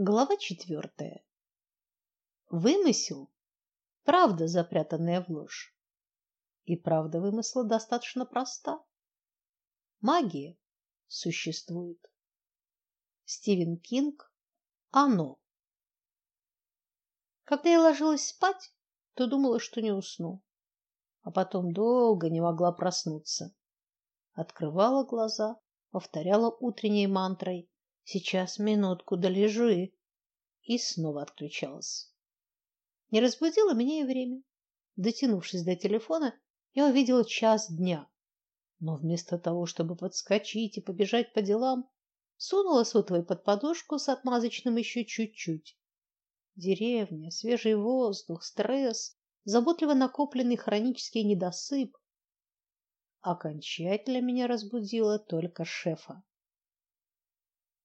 Глава четвертая. Вымысел правда, запрятанная в ложь. И правда вымысла достаточно проста. Магия существует. Стивен Кинг. Оно. Когда я ложилась спать, то думала, что не усну, а потом долго не могла проснуться. Открывала глаза, повторяла утренней мантрой: Сейчас минутку долежу и и снова отключалась. Не разбудило меня и время. Дотянувшись до телефона, я увидела час дня. Но вместо того, чтобы подскочить и побежать по делам, сунула сотовый под подушку с отмазочным еще чуть-чуть. Деревня, свежий воздух, стресс, заботливо накопленный хронический недосып. Окончательно меня разбудило только шефа.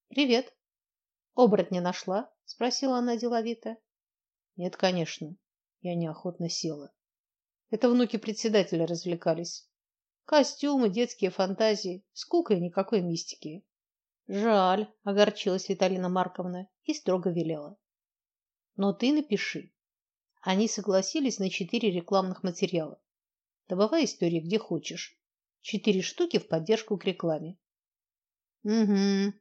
Привет. Оборотня нашла? спросила она деловито. Нет, конечно. Я неохотно села. Это внуки председателя развлекались. Костюмы, детские фантазии, скука и никакой мистики. Жаль, огорчилась Виталина Марковна и строго велела. Но ты напиши. Они согласились на четыре рекламных материала. Добавай истории где хочешь. Четыре штуки в поддержку к рекламе. Угу,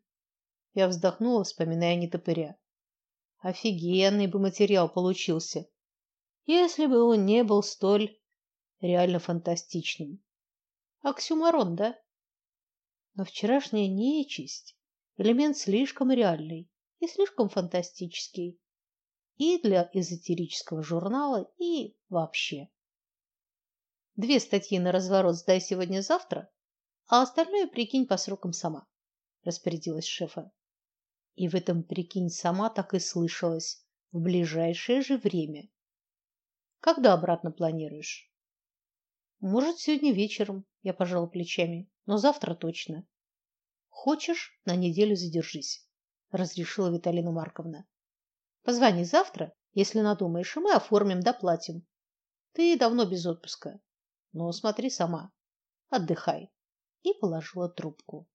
я вздохнула, вспоминая нетопыря. Офигенный бы материал получился, если бы он не был столь реально фантастичным. Оксюмарон, да? Но вчерашняя нечисть элемент слишком реальный и слишком фантастический и для эзотерического журнала, и вообще. Две статьи на разворот сдай сегодня-завтра, а остальное прикинь по срокам сама, распорядилась шефа. И в этом, прикинь, сама так и слышалась в ближайшее же время. Когда обратно планируешь? Может, сегодня вечером, я пожала плечами, но завтра точно. Хочешь, на неделю задержись, разрешила Виталина Марковна. Позвони завтра, если надумаешь, и мы оформим, доплатим. Ты давно без отпуска. Но смотри сама. Отдыхай. И положила трубку.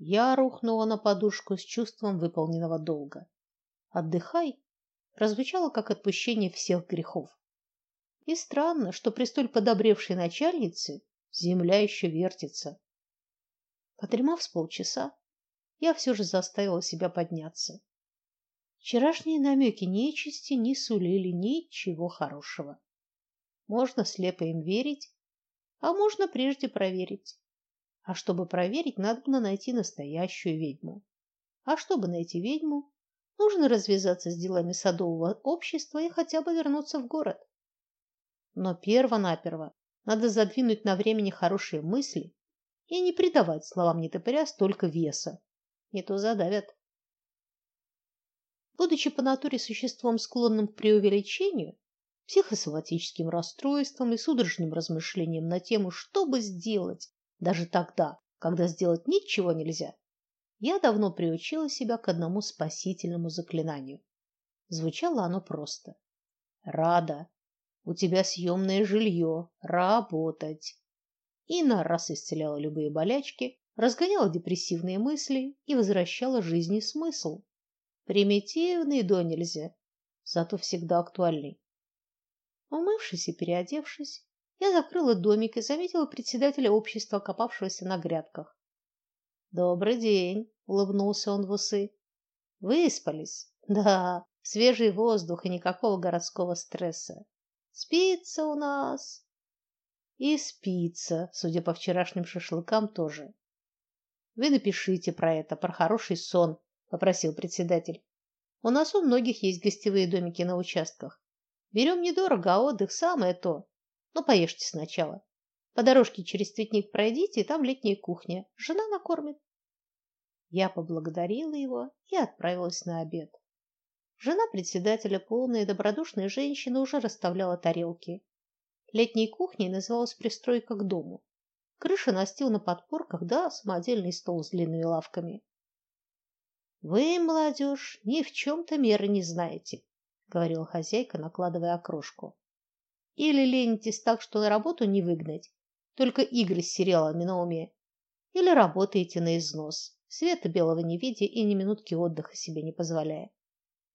Я рухнула на подушку с чувством выполненного долга. Отдыхай прозвучало как отпущение всех грехов. И странно, что при столь подобревшей начальнице земля еще вертится. Подремав с полчаса, я все же заставила себя подняться. Вчерашние намеки нечисти не сулили ничего хорошего. Можно слепо им верить, а можно прежде проверить. А чтобы проверить, надо найти настоящую ведьму. А чтобы найти ведьму, нужно развязаться с делами садового общества и хотя бы вернуться в город. Но перво-наперво надо задвинуть на времени хорошие мысли и не придавать словам нетопыря столько веса. Не то задавят. Будучи по натуре существом склонным к преувеличению, психосоматическим расстройствам и судорожным размышлениям на тему, что бы сделать, даже тогда, когда сделать ничего нельзя, я давно приучила себя к одному спасительному заклинанию. Звучало оно просто: "Рада, у тебя съемное жилье, работать". И на раз исцеляла любые болячки, разгоняла депрессивные мысли и возвращала жизни смысл. Примитивный до нельзя, зато всегда актуальный. Умывшись и переодевшись, я закрыла домик и заметила председателя общества, копавшегося на грядках. Добрый день, улыбнулся он в усы. Выспались? Да, свежий воздух и никакого городского стресса. Спится у нас. И спится, судя по вчерашним шашлыкам тоже. Вы напишите про это, про хороший сон, попросил председатель. У нас у многих есть гостевые домики на участках. Берем недорого, а отдых самое то. Ну, поешьте сначала. По дорожке через цветник пройдите, там летняя кухня. Жена накормит. Я поблагодарила его и отправилась на обед. Жена председателя, полная и добродушная женщина, уже расставляла тарелки. Летней кухней называлась пристройка к дому. Крыша настил на подпорках, да самодельный стол с длинными лавками. Вы, молодежь, ни в чем то меры не знаете, говорила хозяйка, накладывая окрошку. Или ленитесь так, что на работу не выгнать, только игры с сериалами на уме, или работаете на износ, света белого не видя и ни минутки отдыха себе не позволяя.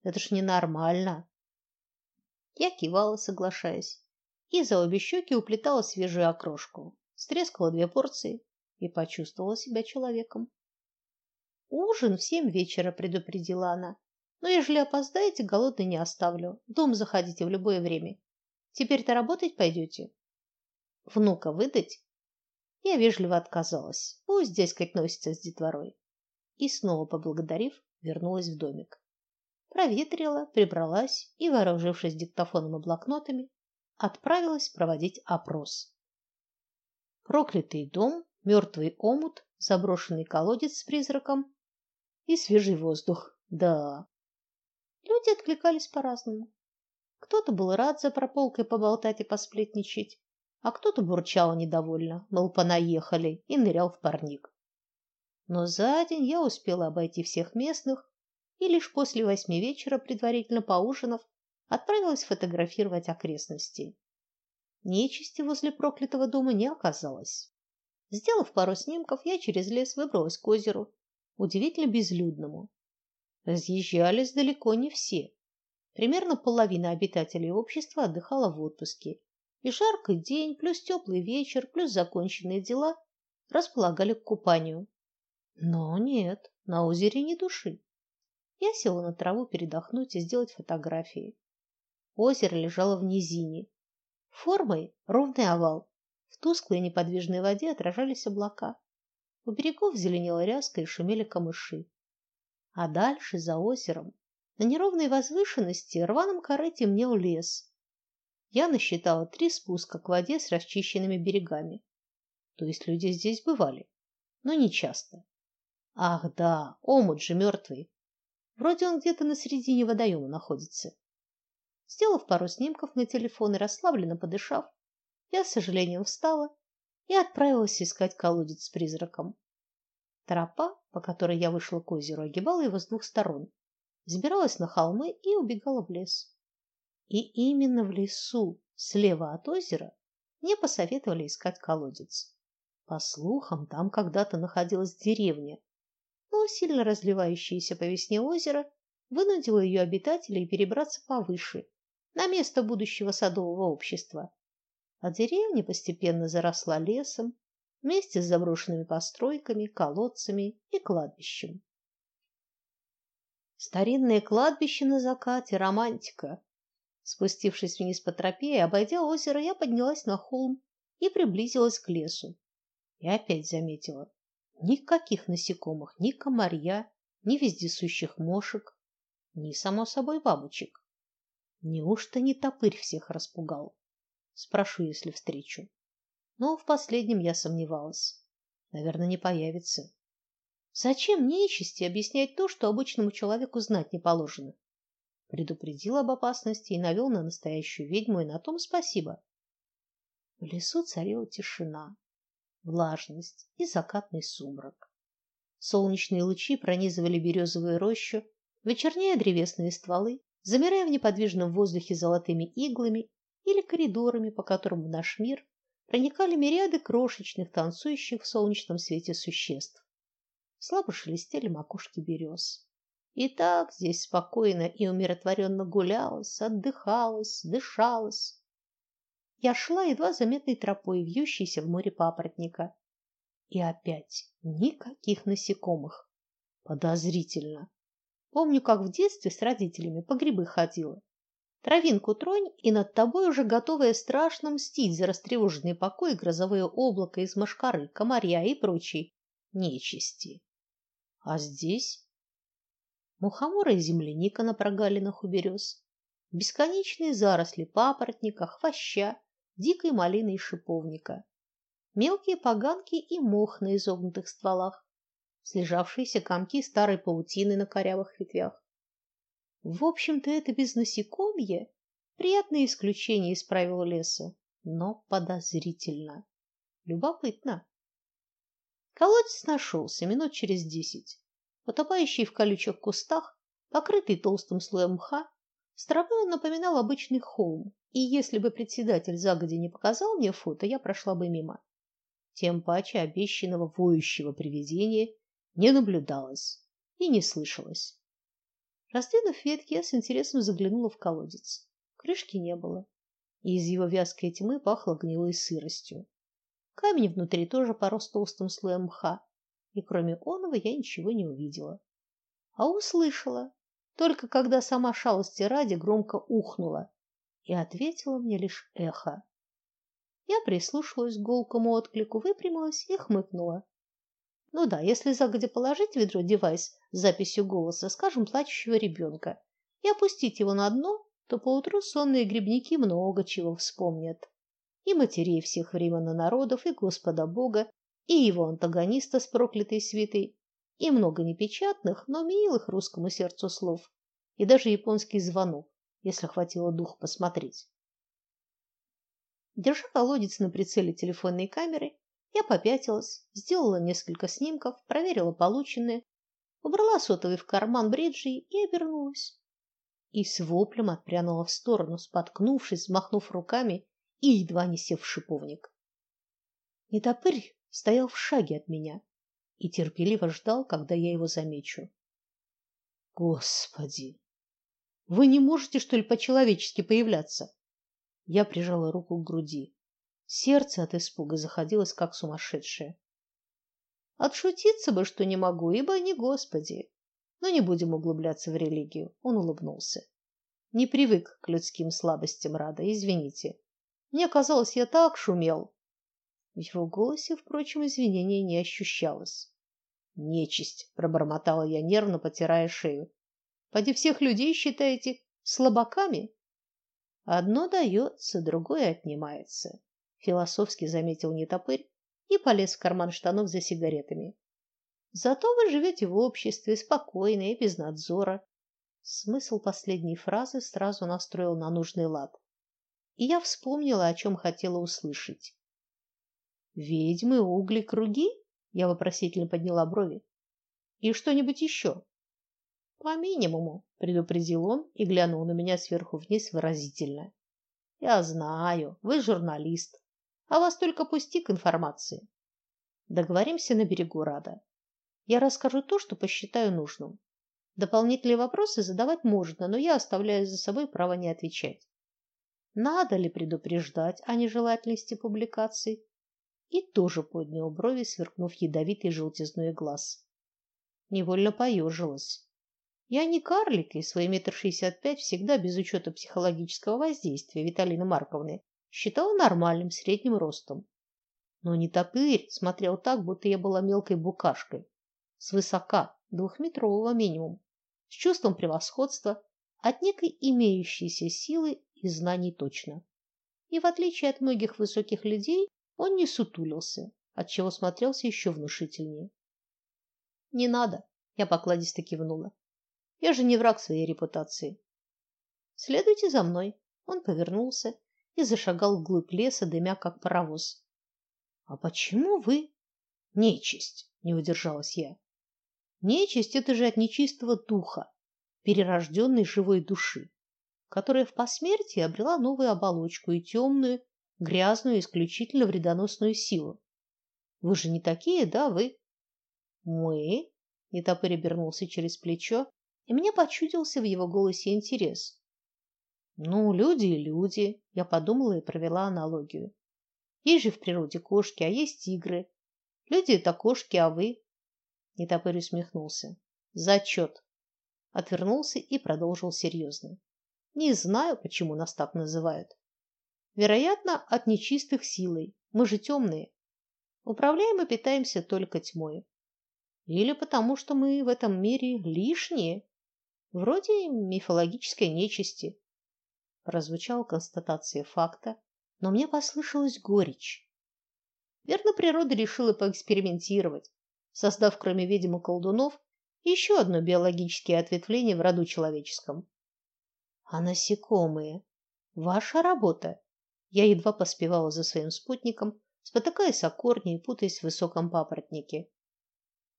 Это ж ненормально. Я кивала, соглашаясь, и за обе щеки уплетала свежую окрошку, стрескала две порции и почувствовала себя человеком. Ужин в семь вечера, предупредила она. Но ежели опоздаете, голодной не оставлю. Дом заходите в любое время. Теперь-то работать пойдете? Внука выдать? Я вежливо отказалась. Пусть здесь как носится с детворой. И снова поблагодарив, вернулась в домик. Проветрила, прибралась и, вооружившись диктофоном и блокнотами, отправилась проводить опрос. Проклятый дом, мертвый омут, заброшенный колодец с призраком и свежий воздух. Да. Люди откликались по-разному. Кто-то был рад за прополкой поболтать и посплетничать, а кто-то бурчал недовольно, мол, понаехали, и нырял в парник. Но за день я успела обойти всех местных и лишь после восьми вечера, предварительно поужинав, отправилась фотографировать окрестности. Нечисти возле проклятого дома не оказалось. Сделав пару снимков, я через лес выбралась к озеру, удивительно безлюдному. Разъезжались далеко не все. Примерно половина обитателей общества отдыхала в отпуске. И жаркий день, плюс теплый вечер, плюс законченные дела располагали к купанию. Но нет, на озере ни души. Я села на траву передохнуть и сделать фотографии. Озеро лежало в низине. Формой ровный овал. В тусклой неподвижной воде отражались облака. У берегов зеленела ряска и шумели камыши. А дальше, за озером, на неровной возвышенности рваным коры темнел лес. Я насчитала три спуска к воде с расчищенными берегами. То есть люди здесь бывали, но не часто. Ах, да, омут же мертвый. Вроде он где-то на середине водоема находится. Сделав пару снимков на телефон и расслабленно подышав, я с сожалением встала и отправилась искать колодец с призраком. Тропа, по которой я вышла к озеру, огибала его с двух сторон взбиралась на холмы и убегала в лес. И именно в лесу, слева от озера, мне посоветовали искать колодец. По слухам, там когда-то находилась деревня, но сильно разливающееся по весне озеро вынудило ее обитателей перебраться повыше, на место будущего садового общества. А деревня постепенно заросла лесом вместе с заброшенными постройками, колодцами и кладбищем. Старинное кладбище на закате, романтика. Спустившись вниз по тропе и обойдя озеро, я поднялась на холм и приблизилась к лесу. И опять заметила: никаких насекомых, ни комарья, ни вездесущих мошек, ни само собой бабочек. Неужто не топырь всех распугал? Спрошу, если встречу. Но в последнем я сомневалась. Наверное, не появится. Зачем нечисти объяснять то, что обычному человеку знать не положено? Предупредил об опасности и навел на настоящую ведьму, и на том спасибо. В лесу царила тишина, влажность и закатный сумрак. Солнечные лучи пронизывали березовую рощу, вечернее древесные стволы, замирая в неподвижном воздухе золотыми иглами или коридорами, по которым в наш мир проникали мириады крошечных, танцующих в солнечном свете существ слабо шелестели макушки берез. И так здесь спокойно и умиротворенно гулялось, отдыхалось, дышалось. Я шла едва заметной тропой, вьющейся в море папоротника. И опять никаких насекомых. Подозрительно. Помню, как в детстве с родителями по грибы ходила. Травинку тронь, и над тобой уже готовая страшно мстить за растревоженный покой грозовое облако из мошкары, комарья и прочей нечисти. А здесь мухоморы и земляника на прогалинах у берез, бесконечные заросли папоротника, хвоща, дикой малины и шиповника, мелкие поганки и мох на изогнутых стволах, слежавшиеся комки старой паутины на корявых ветвях. В общем-то, это без насекомье приятное исключение из правил леса, но подозрительно. Любопытно. Колодец нашелся минут через десять. Утопающий в колючих кустах, покрытый толстым слоем мха, с травы он напоминал обычный холм, и если бы председатель загодя не показал мне фото, я прошла бы мимо. Тем паче обещанного воющего привидения не наблюдалось и не слышалось. Раздвинув ветки, я с интересом заглянула в колодец. Крышки не было, и из его вязкой тьмы пахло гнилой сыростью. Камень внутри тоже порос толстым слоем мха, и кроме оного я ничего не увидела. А услышала, только когда сама шалости ради громко ухнула, и ответило мне лишь эхо. Я прислушалась к гулкому отклику, выпрямилась и хмыкнула. Ну да, если загодя положить в ведро девайс с записью голоса, скажем, плачущего ребенка, и опустить его на дно, то поутру сонные грибники много чего вспомнят. И матерей всех времен и народов, и Господа Бога, и его антагониста с проклятой свитой, и много непечатных, но милых русскому сердцу слов, и даже японский звонок, если хватило духа посмотреть. Держа колодец на прицеле телефонной камеры, я попятилась, сделала несколько снимков, проверила полученные, убрала сотовый в карман бриджи и обернулась. И с воплем отпрянула в сторону, споткнувшись, взмахнув руками и едва не сев в шиповник. Нетопырь стоял в шаге от меня и терпеливо ждал, когда я его замечу. Господи, вы не можете что ли по-человечески появляться? Я прижала руку к груди. Сердце от испуга заходилось как сумасшедшее. Отшутиться бы, что не могу, ибо не Господи. Но не будем углубляться в религию. Он улыбнулся. Не привык к людским слабостям, Рада, извините. Мне казалось, я так шумел. В его голосе, впрочем, извинения не ощущалось. Нечисть, пробормотала я нервно, потирая шею. Поди всех людей считаете слабаками? Одно дается, другое отнимается философски заметил нетопырь и полез в карман штанов за сигаретами. Зато вы живете в обществе спокойно и без надзора. Смысл последней фразы сразу настроил на нужный лад. И я вспомнила, о чем хотела услышать. Ведьмы, угли, круги? Я вопросительно подняла брови. И что-нибудь еще?» По минимуму, предупредил он и глянул на меня сверху вниз выразительно. Я знаю, вы журналист а вас только пусти к информации. Договоримся на берегу Рада. Я расскажу то, что посчитаю нужным. Дополнительные вопросы задавать можно, но я оставляю за собой право не отвечать. Надо ли предупреждать о нежелательности публикаций? И тоже поднял брови, сверкнув ядовитый желтизной глаз. Невольно поежилась. Я не карлик, и свои метр шестьдесят пять всегда без учета психологического воздействия Виталины Марковны считала нормальным средним ростом. Но не топырь смотрел так, будто я была мелкой букашкой, с высока, двухметрового минимум, с чувством превосходства, от некой имеющейся силы и знаний точно. И в отличие от многих высоких людей, он не сутулился, отчего смотрелся еще внушительнее. Не надо, я покладисто кивнула. Я же не враг своей репутации. Следуйте за мной. Он повернулся и зашагал вглубь леса, дымя как паровоз. А почему вы нечисть? не удержалась я. Нечисть это же от нечистого духа, перерожденной живой души, которая в посмертии обрела новую оболочку и темную, грязную, исключительно вредоносную силу. Вы же не такие, да, вы? Мы? Нетопырь обернулся через плечо, и мне почудился в его голосе интерес. Ну, люди и люди, я подумала и провела аналогию. Есть же в природе кошки, а есть тигры. Люди это кошки, а вы? Нетопырь усмехнулся. Зачет. Отвернулся и продолжил серьезно. Не знаю, почему нас так называют. Вероятно, от нечистых силой. Мы же темные. Управляем и питаемся только тьмой. Или потому, что мы в этом мире лишние, вроде мифологической нечисти прозвучала констатация факта, но мне послышалась горечь. Верно, природа решила поэкспериментировать, создав кроме ведьм и колдунов еще одно биологическое ответвление в роду человеческом. А насекомые ваша работа. Я едва поспевала за своим спутником, спотыкаясь о корни и путаясь в высоком папоротнике.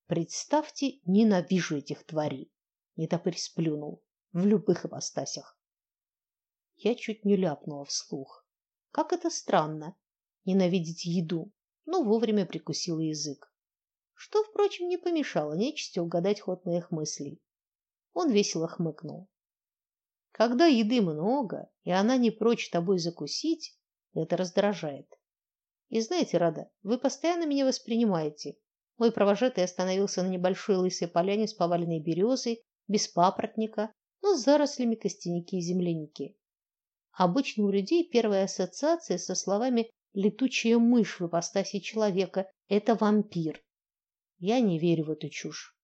Представьте, ненавижу этих тварей. Нетопырь сплюнул в любых ипостасях. Я чуть не ляпнула вслух. Как это странно ненавидеть еду, но вовремя прикусила язык. что, впрочем, не помешало нечисти угадать ход моих мыслей. Он весело хмыкнул. Когда еды много, и она не прочь тобой закусить, это раздражает. И знаете, Рада, вы постоянно меня воспринимаете. Мой провожатый остановился на небольшой лысой поляне с поваленной березой, без папоротника, но с зарослями костяники и земляники. Обычно у людей первая ассоциация со словами летучая мышь в ипостаси человека это вампир. Я не верю в эту чушь.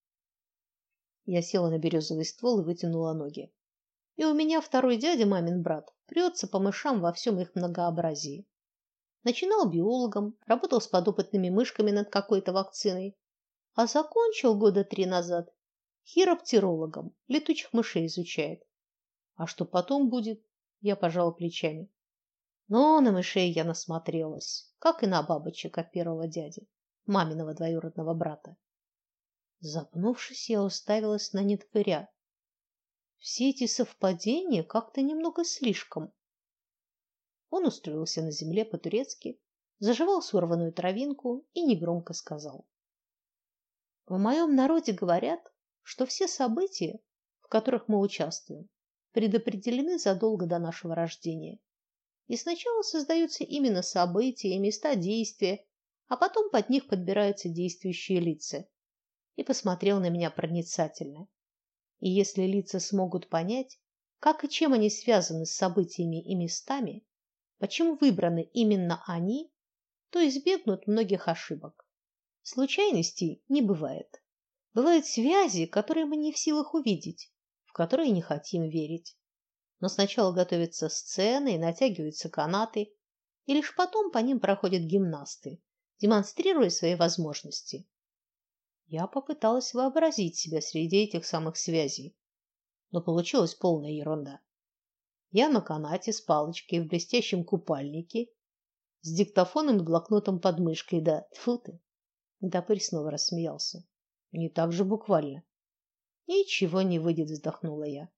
Я села на березовый ствол и вытянула ноги. И у меня второй дядя, мамин брат, прется по мышам во всем их многообразии. Начинал биологом, работал с подопытными мышками над какой-то вакциной, а закончил года три назад хироптирологом, летучих мышей изучает. А что потом будет? Я пожала плечами. Но на мышей я насмотрелась, как и на бабочек от первого дяди, маминого двоюродного брата. Запнувшись, я уставилась на нетопыря. Все эти совпадения как-то немного слишком. Он устроился на земле по-турецки, заживал сорванную травинку и негромко сказал: "В моем народе говорят, что все события, в которых мы участвуем, предопределены задолго до нашего рождения. И сначала создаются именно события и места действия, а потом под них подбираются действующие лица". И посмотрел на меня проницательно. И если лица смогут понять, как и чем они связаны с событиями и местами, почему выбраны именно они, то избегнут многих ошибок. Случайностей не бывает. Бывают связи, которые мы не в силах увидеть, в которые не хотим верить. Но сначала готовятся сцены и натягиваются канаты, и лишь потом по ним проходят гимнасты, демонстрируя свои возможности. Я попыталась вообразить себя среди этих самых связей, но получилась полная ерунда. Я на канате с палочкой в блестящем купальнике, с диктофоном и блокнотом под мышкой, да, тьфу ты. Нетопырь снова рассмеялся. Не так же буквально. Ничего не выйдет, вздохнула я.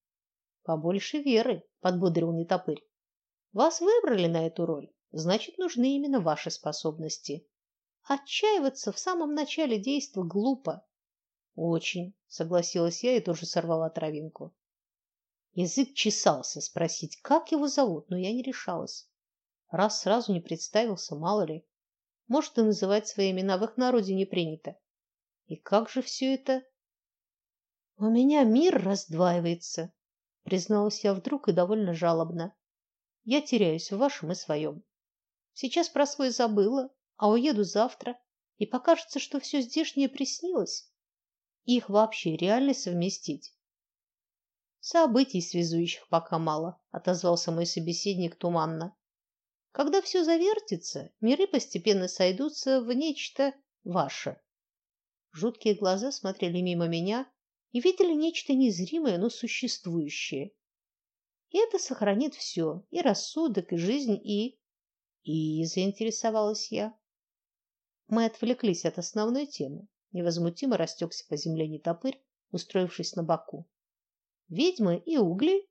Побольше веры, подбодрил Нетопырь. Вас выбрали на эту роль, значит, нужны именно ваши способности. Отчаиваться в самом начале действа глупо. Очень, согласилась я и тоже сорвала травинку. Язык чесался спросить, как его зовут, но я не решалась. Раз сразу не представился, мало ли. Может, и называть свои имена в их народе не принято. И как же все это? У меня мир раздваивается, призналась я вдруг и довольно жалобно. Я теряюсь в вашем и своем. Сейчас про свой забыла, а уеду завтра, и покажется, что все здешнее приснилось. Их вообще реально совместить? Событий связующих пока мало, отозвался мой собеседник туманно. Когда все завертится, миры постепенно сойдутся в нечто ваше. Жуткие глаза смотрели мимо меня и видели нечто незримое, но существующее. И это сохранит все: и рассудок, и жизнь, и и заинтересовалась я. Мы отвлеклись от основной темы. Невозмутимо растекся по земле нетопырь, устроившись на боку. Ведьмы и угли?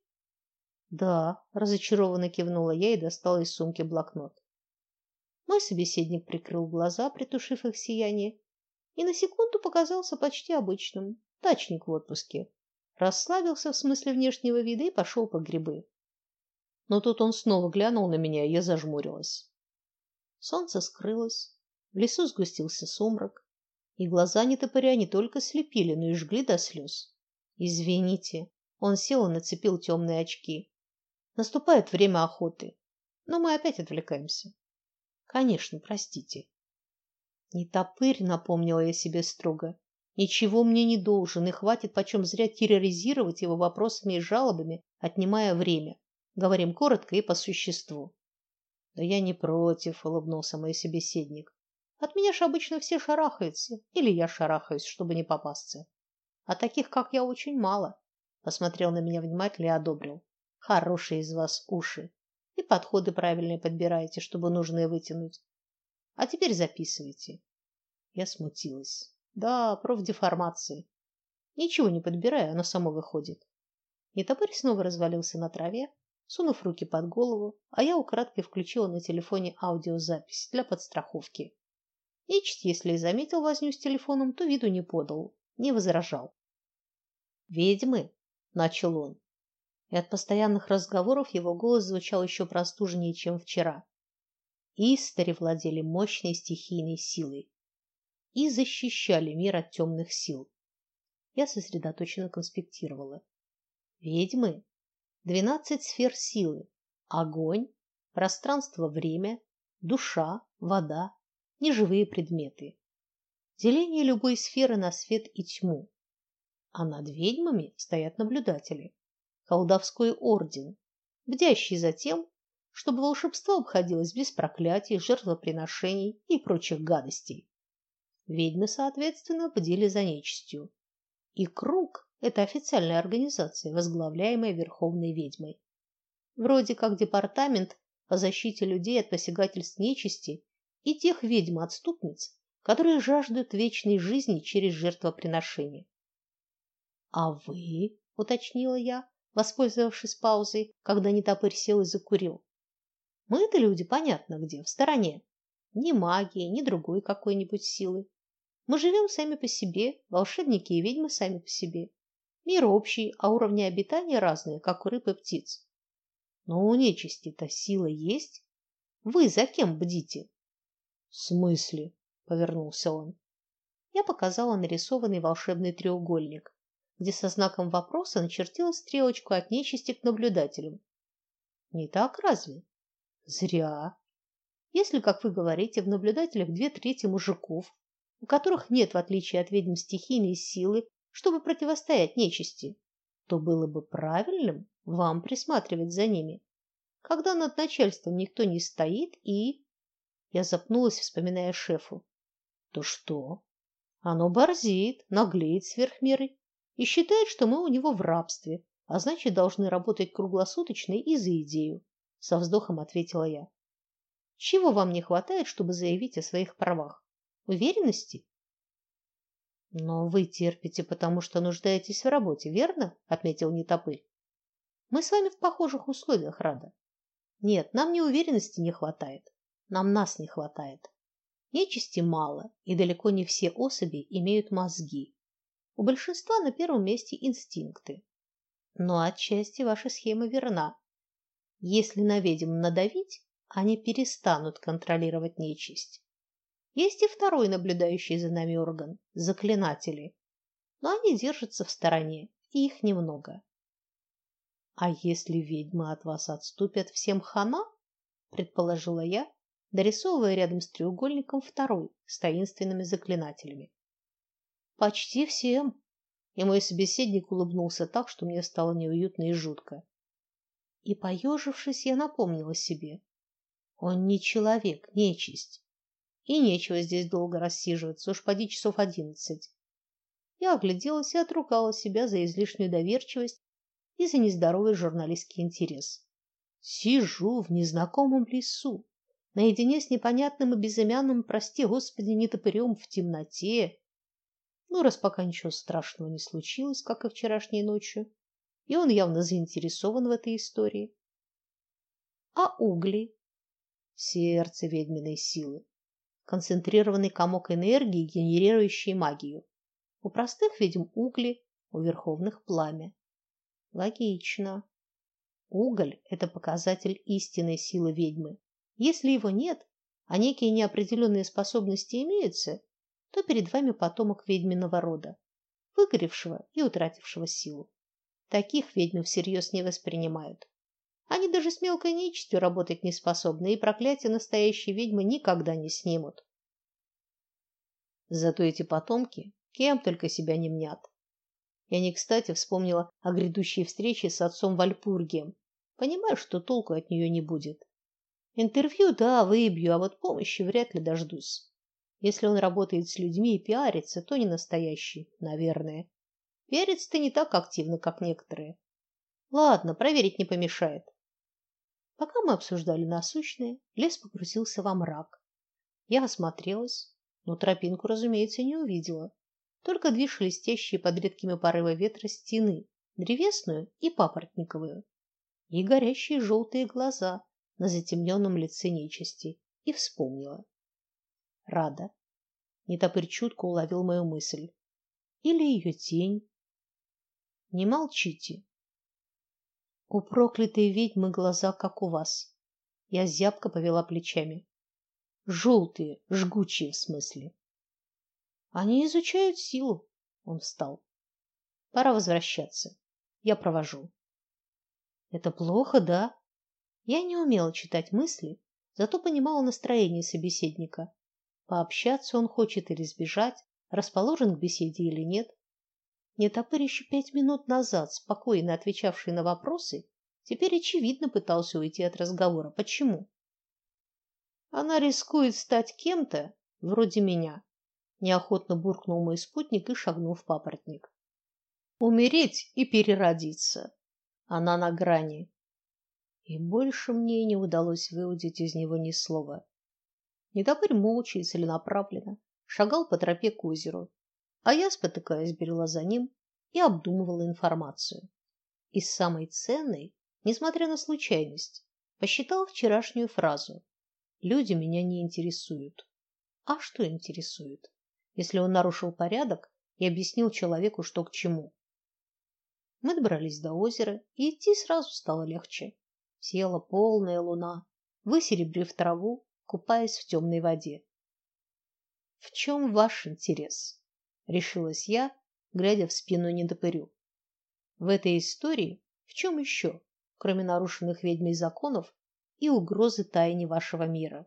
Да, разочарованно кивнула я и достала из сумки блокнот. Мой собеседник прикрыл глаза, притушив их сияние, и на секунду показался почти обычным, дачник в отпуске. Расслабился в смысле внешнего вида и пошел по грибы. Но тут он снова глянул на меня, и я зажмурилась. Солнце скрылось, в лесу сгустился сумрак, и глаза нетопыря не только слепили, но и жгли до слез. Извините, он сел и нацепил темные очки. Наступает время охоты, но мы опять отвлекаемся. Конечно, простите. Не топырь, напомнила я себе строго. Ничего мне не должен, и хватит почем зря терроризировать его вопросами и жалобами, отнимая время. Говорим коротко и по существу. Да я не против, улыбнулся мой собеседник. От меня ж обычно все шарахаются, или я шарахаюсь, чтобы не попасться. А таких, как я, очень мало посмотрел на меня внимательно и одобрил. Хорошие из вас уши. И подходы правильные подбираете, чтобы нужное вытянуть. А теперь записывайте. Я смутилась. Да, профдеформации. Ничего не подбираю, оно само выходит. Нетопырь снова развалился на траве, сунув руки под голову, а я украдкой включила на телефоне аудиозапись для подстраховки. Нечисть, если и заметил возню с телефоном, то виду не подал, не возражал. Ведьмы, начал он. И от постоянных разговоров его голос звучал еще простужнее, чем вчера. Истори владели мощной стихийной силой и защищали мир от темных сил. Я сосредоточенно конспектировала. Ведьмы двенадцать сфер силы: огонь, пространство-время, душа, вода, неживые предметы. Деление любой сферы на свет и тьму. А над ведьмами стоят наблюдатели, колдовской орден, бдящий за тем, чтобы волшебство обходилось без проклятий, жертвоприношений и прочих гадостей. Ведьмы, соответственно, бдели за нечистью. И круг это официальная организация, возглавляемая верховной ведьмой. Вроде как департамент по защите людей от посягательств нечисти и тех ведьм-отступниц, которые жаждут вечной жизни через жертвоприношение. А вы, уточнила я, воспользовавшись паузой, когда нетопырь сел и закурил. Мы-то люди, понятно где, в стороне. Ни магии, ни другой какой-нибудь силы. Мы живем сами по себе, волшебники и ведьмы сами по себе. Мир общий, а уровни обитания разные, как у рыб и птиц. Но у нечисти-то сила есть. Вы за кем бдите? В смысле? повернулся он. Я показала нарисованный волшебный треугольник, где со знаком вопроса начертила стрелочку от нечисти к наблюдателям. Не так разве? Зря. Если, как вы говорите, в наблюдателях две трети мужиков, у которых нет, в отличие от ведьм, стихийной силы, чтобы противостоять нечисти, то было бы правильным вам присматривать за ними, когда над начальством никто не стоит и Я запнулась, вспоминая шефу. То что? Оно борзеет, наглеет сверх меры и считает, что мы у него в рабстве, а значит, должны работать круглосуточно и за идею, со вздохом ответила я. Чего вам не хватает, чтобы заявить о своих правах? Уверенности? Но вы терпите, потому что нуждаетесь в работе, верно? отметил Нетопырь. Мы с вами в похожих условиях, Рада. Нет, нам неуверенности не хватает. Нам нас не хватает. Нечисти мало, и далеко не все особи имеют мозги. У большинства на первом месте инстинкты. Но отчасти ваша схема верна. Если на ведьм надавить, они перестанут контролировать нечисть. Есть и второй наблюдающий за нами орган заклинатели. Но они держатся в стороне, и их немного. А если ведьмы от вас отступят, всем хана? предположила я, дорисовывая рядом с треугольником второй с таинственными заклинателями. Почти всем. И мой собеседник улыбнулся так, что мне стало неуютно и жутко. И поежившись, я напомнила себе: он не человек, нечисть. И нечего здесь долго рассиживаться, уж поди часов одиннадцать. Я огляделась и отругала себя за излишнюю доверчивость и за нездоровый журналистский интерес. Сижу в незнакомом лесу, наедине с непонятным и безымянным, прости господи, нетопырем в темноте. Ну, раз пока ничего страшного не случилось, как и вчерашней ночью, и он явно заинтересован в этой истории. А угли? Сердце ведьминой силы концентрированный комок энергии, генерирующий магию. У простых ведьм угли, у верховных пламя. Логично. Уголь это показатель истинной силы ведьмы. Если его нет, а некие неопределенные способности имеются, то перед вами потомок ведьминого рода, выгоревшего и утратившего силу. Таких ведьмы всерьез не воспринимают. Они даже с мелкой нечистью работать не способны, и проклятие настоящей ведьмы никогда не снимут. Зато эти потомки кем только себя не мнят. Я не кстати вспомнила о грядущей встрече с отцом Вальпургием. Понимаю, что толку от нее не будет. Интервью да, выбью, а вот помощи вряд ли дождусь. Если он работает с людьми и пиарится, то не настоящий, наверное. Пиарится-то не так активно, как некоторые. Ладно, проверить не помешает. Пока мы обсуждали насущное, лес погрузился во мрак. Я осмотрелась, но тропинку, разумеется, не увидела. Только две шелестящие под редкими порывами ветра стены, древесную и папоротниковую, и горящие желтые глаза на затемненном лице нечисти, и вспомнила. Рада, Нетопырь чутко уловил мою мысль. Или ее тень. Не молчите. У проклятой ведьмы глаза как у вас. Я зябко повела плечами. Желтые, жгучие в смысле. Они изучают силу. Он встал. Пора возвращаться. Я провожу. Это плохо, да? Я не умела читать мысли, зато понимала настроение собеседника. Пообщаться он хочет или сбежать, расположен к беседе или нет. Нетопырь еще пять минут назад, спокойно отвечавший на вопросы, теперь очевидно пытался уйти от разговора. Почему? Она рискует стать кем-то вроде меня, неохотно буркнул мой спутник и шагнул в папоротник. Умереть и переродиться. Она на грани. И больше мне не удалось выудить из него ни слова. Недопырь молча и целенаправленно шагал по тропе к озеру, а я, спотыкаясь, брела за ним и обдумывала информацию. И самой ценной, несмотря на случайность, посчитал вчерашнюю фразу: "Люди меня не интересуют". А что интересует, если он нарушил порядок и объяснил человеку, что к чему? Мы добрались до озера, и идти сразу стало легче. Села полная луна, высеребрив траву, купаясь в темной воде. В чем ваш интерес? решилась я, глядя в спину недопырю. В этой истории в чем еще, кроме нарушенных ведьмой законов и угрозы тайне вашего мира?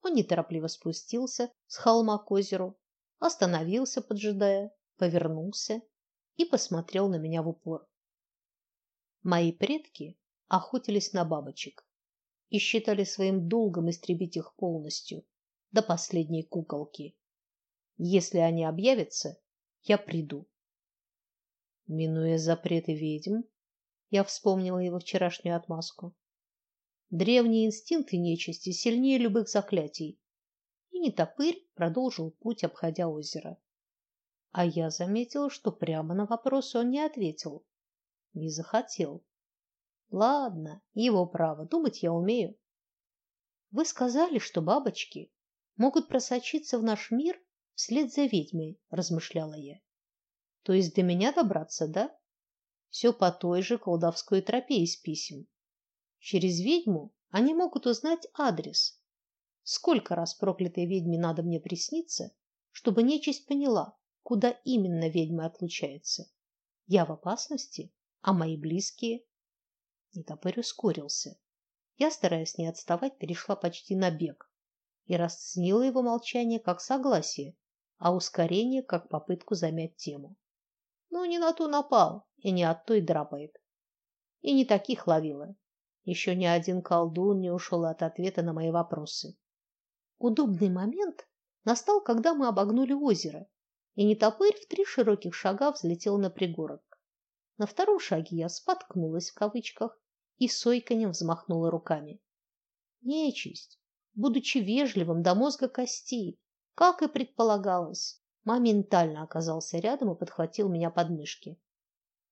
Он неторопливо спустился с холма к озеру, остановился, поджидая, повернулся и посмотрел на меня в упор. Мои предки охотились на бабочек и считали своим долгом истребить их полностью, до последней куколки. Если они объявятся, я приду. Минуя запреты ведьм, я вспомнила его вчерашнюю отмазку. Древние инстинкты нечисти сильнее любых заклятий. И нетопырь продолжил путь, обходя озеро. А я заметила, что прямо на вопрос он не ответил. Не захотел. Ладно, его право, думать я умею. Вы сказали, что бабочки могут просочиться в наш мир вслед за ведьмой, размышляла я. То есть до меня добраться, да? Все по той же колдовской тропе из писем. Через ведьму они могут узнать адрес. Сколько раз проклятой ведьме надо мне присниться, чтобы нечисть поняла, куда именно ведьма отлучается? Я в опасности, а мои близкие? Нетопырь ускорился. Я, стараясь не отставать, перешла почти на бег и расценила его молчание как согласие, а ускорение как попытку замять тему. Ну, не на ту напал и не от той драпает. И не таких ловила. Еще ни один колдун не ушел от ответа на мои вопросы. Удобный момент настал, когда мы обогнули озеро, и нетопырь в три широких шага взлетел на пригорок. На втором шаге я споткнулась в кавычках и сойканьем взмахнула руками. Нечисть, будучи вежливым до мозга костей, как и предполагалось, моментально оказался рядом и подхватил меня под мышки.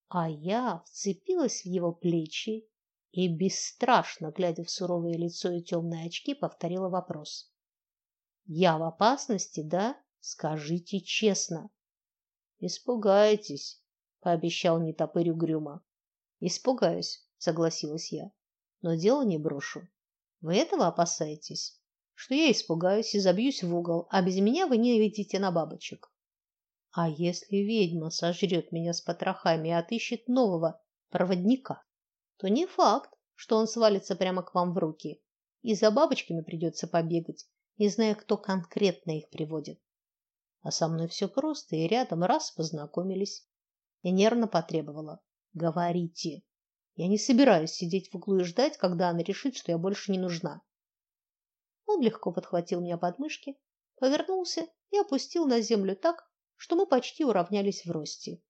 А я вцепилась в его плечи и бесстрашно, глядя в суровое лицо и темные очки, повторила вопрос. Я в опасности, да? Скажите честно. Испугаетесь, пообещал нетопырь угрюмо. Испугаюсь, согласилась я. Но дело не брошу. Вы этого опасаетесь? Что я испугаюсь и забьюсь в угол, а без меня вы не видите на бабочек. А если ведьма сожрет меня с потрохами и отыщет нового проводника, то не факт, что он свалится прямо к вам в руки, и за бабочками придется побегать, не зная, кто конкретно их приводит. А со мной все просто, и рядом раз познакомились. Я нервно потребовала: "Говорите". Я не собираюсь сидеть в углу и ждать, когда она решит, что я больше не нужна. Он легко подхватил меня под мышки, повернулся и опустил на землю так, что мы почти уравнялись в росте,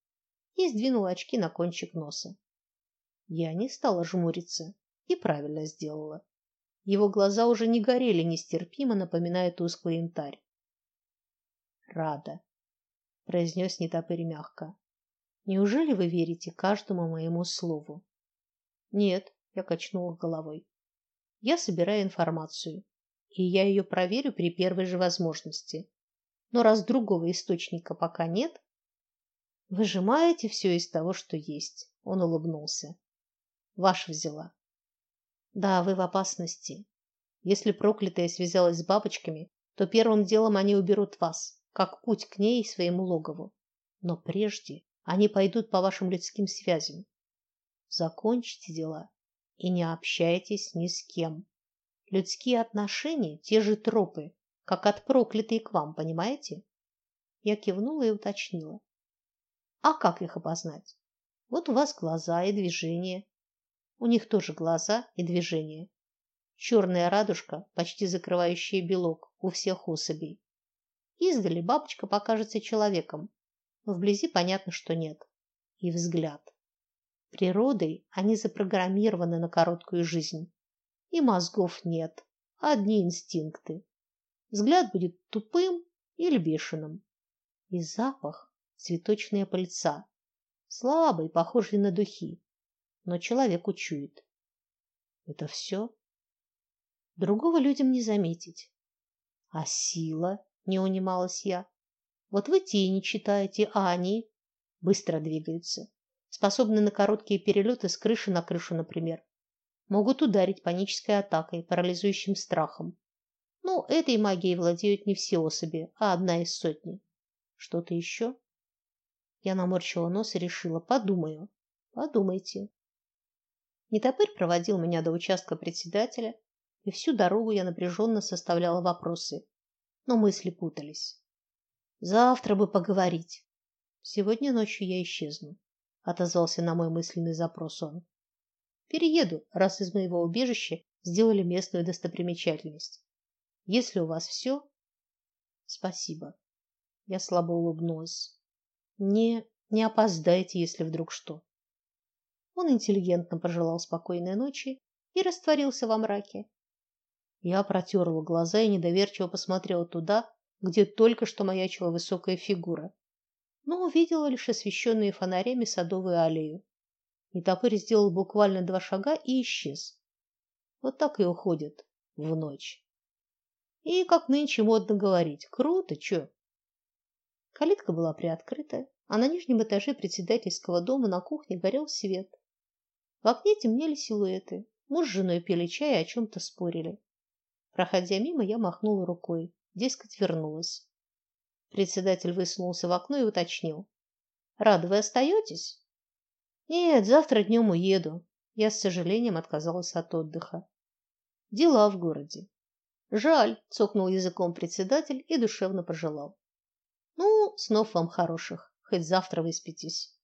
и сдвинул очки на кончик носа. Я не стала жмуриться и правильно сделала. Его глаза уже не горели нестерпимо, напоминая тусклый янтарь. Рада, произнес нетопырь мягко. Неужели вы верите каждому моему слову? Нет, я качнула головой. Я собираю информацию, и я ее проверю при первой же возможности. Но раз другого источника пока нет, выжимаете все из того, что есть. Он улыбнулся. Ваш взяла. Да, вы в опасности. Если проклятая связалась с бабочками, то первым делом они уберут вас, как путь к ней и своему логову. Но прежде они пойдут по вашим людским связям. Закончите дела и не общайтесь ни с кем. Людские отношения те же тропы, как от проклятой к вам, понимаете? Я кивнула и уточнила: "А как их опознать? Вот у вас глаза и движения. У них тоже глаза и движения. Черная радужка, почти закрывающая белок у всех особей. Издали бабочка покажется человеком, но вблизи понятно, что нет. И взгляд. Природой они запрограммированы на короткую жизнь. И мозгов нет, одни инстинкты. Взгляд будет тупым или бешеным. И запах цветочная пыльца, слабый, похожий на духи, но человек учует. Это все. Другого людям не заметить. А сила не унималась я. Вот вы тени читаете, а они быстро двигаются, способны на короткие перелеты с крыши на крышу, например. Могут ударить панической атакой, парализующим страхом. Ну, этой магией владеют не все особи, а одна из сотни. Что-то еще? Я наморщила нос и решила, подумаю. Подумайте. Нетопырь проводил меня до участка председателя, и всю дорогу я напряженно составляла вопросы но мысли путались. Завтра бы поговорить. Сегодня ночью я исчезну, отозвался на мой мысленный запрос он. Перееду, раз из моего убежища сделали местную достопримечательность. Если у вас все, спасибо. Я слабо улыбнулась. Не не опоздайте, если вдруг что. Он интеллигентно пожелал спокойной ночи и растворился во мраке. Я протерла глаза и недоверчиво посмотрела туда, где только что маячила высокая фигура, но увидела лишь освещенные фонарями садовую аллею. Нетопырь сделал буквально два шага и исчез. Вот так и уходит в ночь. И, как нынче модно говорить, круто, чё? Калитка была приоткрыта, а на нижнем этаже председательского дома на кухне горел свет. В окне темнели силуэты. Муж с женой пили чай и о чем то спорили. Проходя мимо, я махнула рукой, дескать, вернулась. Председатель высунулся в окно и уточнил: "Рады вы остаетесь?» "Нет, завтра днем уеду". Я с сожалением отказалась от отдыха. Дела в городе. Жаль, цокнул языком председатель и душевно пожелал. Ну, снов вам хороших, хоть завтра выспитесь.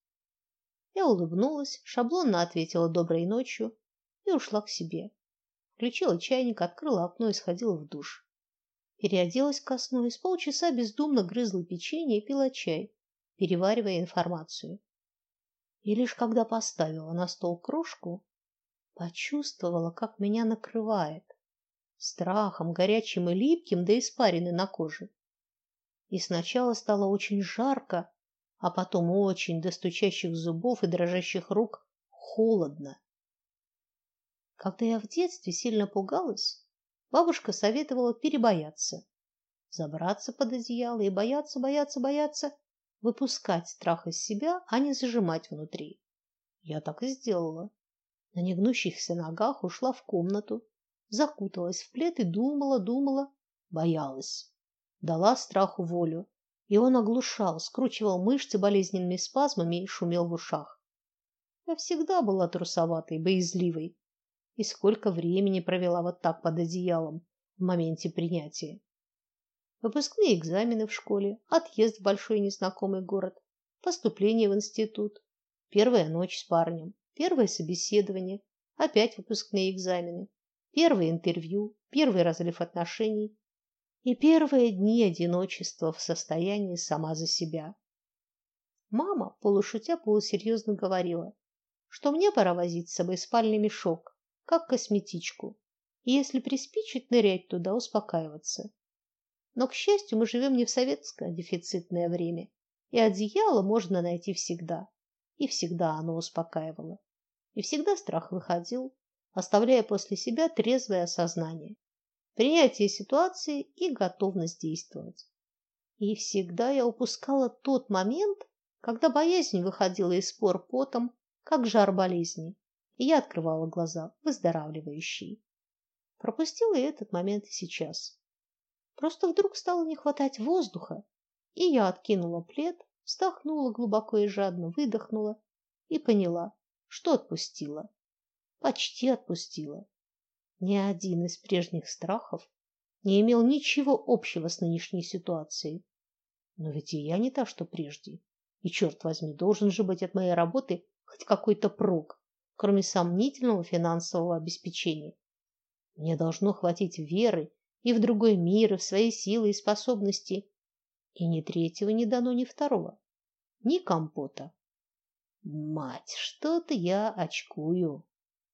Я улыбнулась, шаблонно ответила доброй ночью и ушла к себе. Включила чайник, открыла окно и сходила в душ. Переоделась ко сну и с полчаса бездумно грызла печенье и пила чай, переваривая информацию. И лишь когда поставила на стол кружку, почувствовала, как меня накрывает страхом, горячим и липким до испарины на коже. И сначала стало очень жарко, а потом очень до стучащих зубов и дрожащих рук холодно. Когда я в детстве сильно пугалась, бабушка советовала перебояться, забраться под одеяло и бояться, бояться, бояться, выпускать страх из себя, а не зажимать внутри. Я так и сделала. На негнущихся ногах ушла в комнату, закуталась в плед и думала, думала, боялась. Дала страху волю, и он оглушал, скручивал мышцы болезненными спазмами и шумел в ушах. Я всегда была трусоватой, боязливой, и сколько времени провела вот так под одеялом в моменте принятия. Выпускные экзамены в школе, отъезд в большой незнакомый город, поступление в институт, первая ночь с парнем, первое собеседование, опять выпускные экзамены, первое интервью, первый разрыв отношений и первые дни одиночества в состоянии сама за себя. Мама, полушутя, полусерьезно говорила, что мне пора возить с собой спальный мешок, как косметичку. И если приспичит нырять туда, успокаиваться. Но к счастью, мы живем не в советское дефицитное время, и одеяло можно найти всегда. И всегда оно успокаивало. И всегда страх выходил, оставляя после себя трезвое осознание, принятие ситуации и готовность действовать. И всегда я упускала тот момент, когда боязнь выходила из спор потом, как жар болезни, и я открывала глаза, выздоравливающей. Пропустила и этот момент и сейчас. Просто вдруг стало не хватать воздуха, и я откинула плед, вздохнула глубоко и жадно, выдохнула и поняла, что отпустила. Почти отпустила. Ни один из прежних страхов не имел ничего общего с нынешней ситуацией. Но ведь и я не та, что прежде. И черт возьми, должен же быть от моей работы хоть какой-то прок, кроме сомнительного финансового обеспечения. Мне должно хватить веры и в другой мир, и в свои силы и способности. И ни третьего не дано, ни второго. Ни компота. Мать, что-то я очкую.